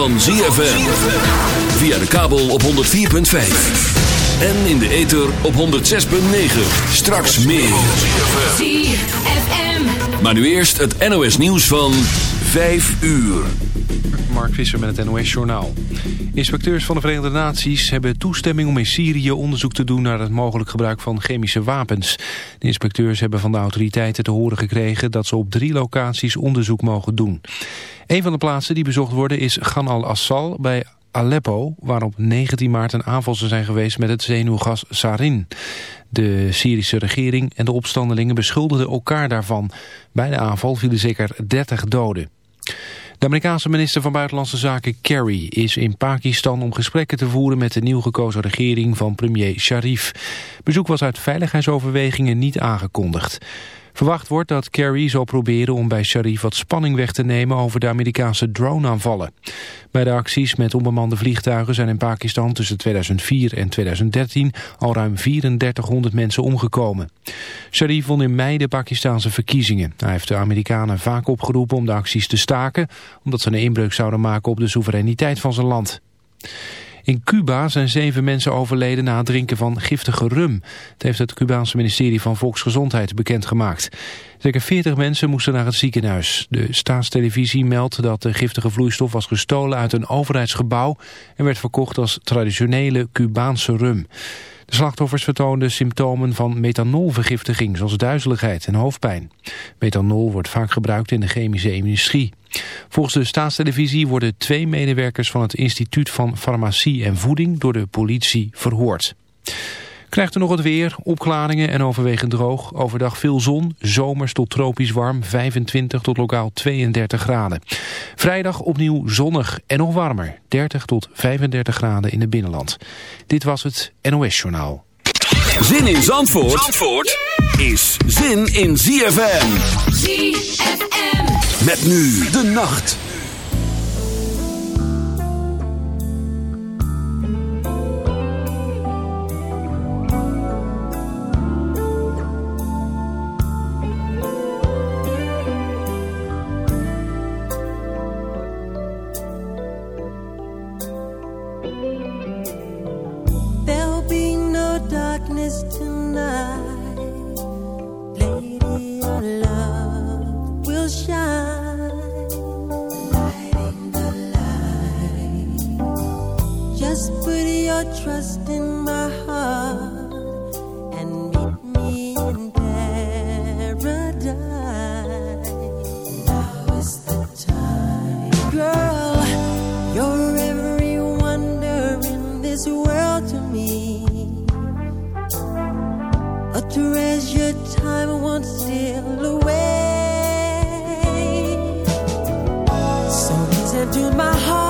van ZFM. Via de kabel op 104.5. En in de ether op 106.9. Straks meer. ZFM. Maar nu eerst het NOS nieuws van 5 uur. Mark Visser met het NOS Journaal. Inspecteurs van de Verenigde Naties hebben toestemming om in Syrië onderzoek te doen naar het mogelijk gebruik van chemische wapens. De inspecteurs hebben van de autoriteiten te horen gekregen dat ze op drie locaties onderzoek mogen doen. Een van de plaatsen die bezocht worden is Gan al-Assal bij Aleppo, waar op 19 maart een aanval zou zijn geweest met het zenuwgas sarin. De Syrische regering en de opstandelingen beschuldigden elkaar daarvan. Bij de aanval vielen zeker 30 doden. De Amerikaanse minister van Buitenlandse Zaken Kerry is in Pakistan om gesprekken te voeren met de nieuw gekozen regering van premier Sharif. Bezoek was uit veiligheidsoverwegingen niet aangekondigd. Verwacht wordt dat Kerry zal proberen om bij Sharif wat spanning weg te nemen over de Amerikaanse drone-aanvallen. Bij de acties met onbemande vliegtuigen zijn in Pakistan tussen 2004 en 2013 al ruim 3400 mensen omgekomen. Sharif won in mei de Pakistanse verkiezingen. Hij heeft de Amerikanen vaak opgeroepen om de acties te staken, omdat ze een inbreuk zouden maken op de soevereiniteit van zijn land. In Cuba zijn zeven mensen overleden na het drinken van giftige rum. Dat heeft het Cubaanse ministerie van Volksgezondheid bekendgemaakt. Zeker 40 mensen moesten naar het ziekenhuis. De staatstelevisie meldt dat de giftige vloeistof was gestolen uit een overheidsgebouw... en werd verkocht als traditionele Cubaanse rum. Slachtoffers vertoonden symptomen van methanolvergiftiging, zoals duizeligheid en hoofdpijn. Methanol wordt vaak gebruikt in de chemische industrie. Volgens de staatstelevisie worden twee medewerkers van het Instituut van Farmacie en Voeding door de politie verhoord. Krijgt er nog het weer, opklaringen en overwegend droog. Overdag veel zon, zomers tot tropisch warm, 25 tot lokaal 32 graden. Vrijdag opnieuw zonnig en nog warmer, 30 tot 35 graden in het binnenland. Dit was het NOS Journaal. Zin in Zandvoort, Zandvoort is zin in ZFM. ZFM. Met nu de nacht. Darkness tonight. Lady, your love will shine. Just put your trust in my heart to my heart,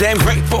Damn grateful.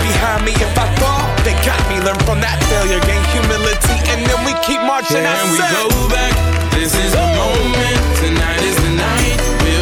behind me. If I fall, they got me. Learn from that failure, gain humility, and then we keep marching. I Can we go back? This is the moment. Tonight is the night. We'll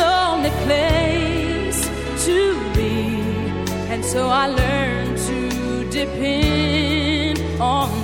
Lonely place to be. And so I learned to depend on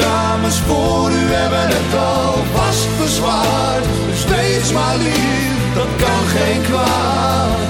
Dames voor u hebben het alvast verzwaard. Dus wees maar lief, dat kan geen kwaad.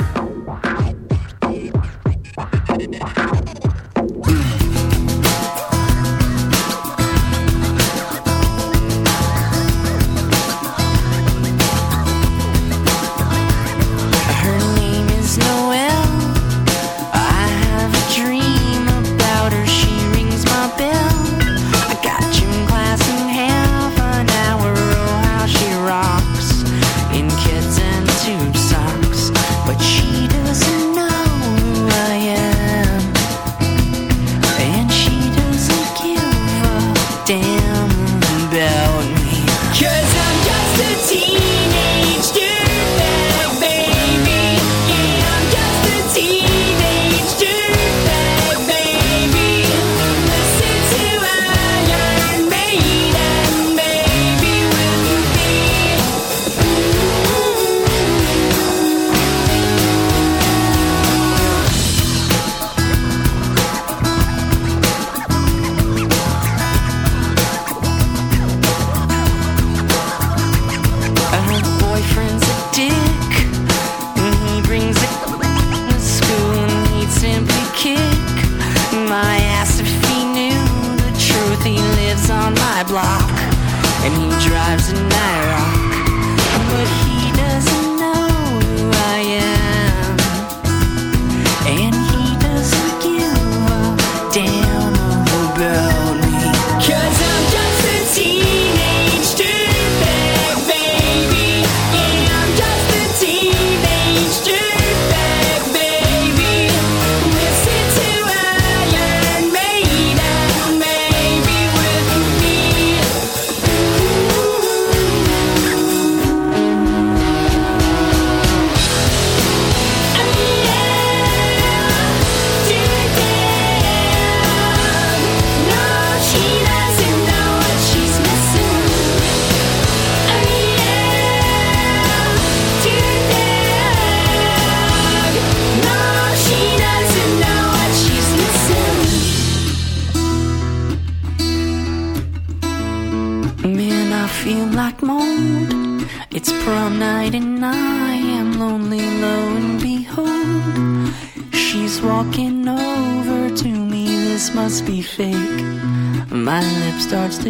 drives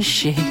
是谁？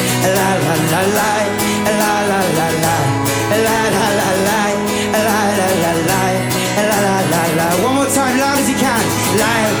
One more time, loud as you can. Lie,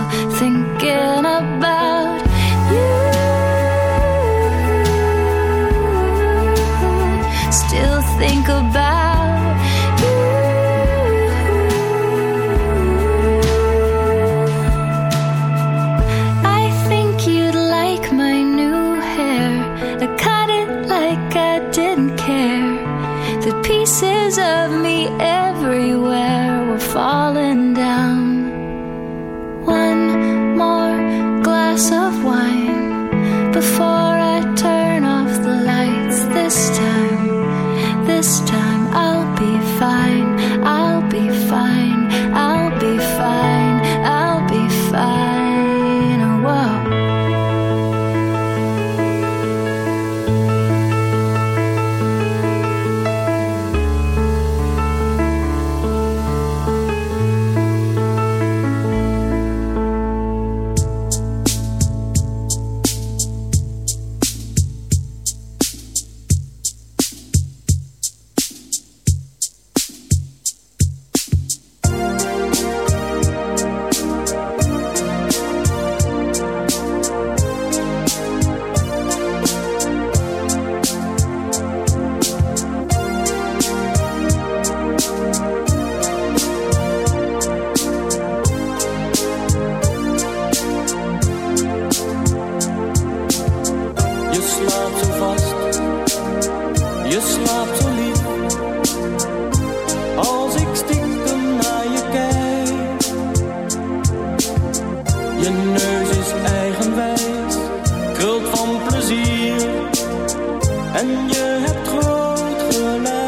Je neus is eigenwijs, krult van plezier. En je hebt groot gelijk.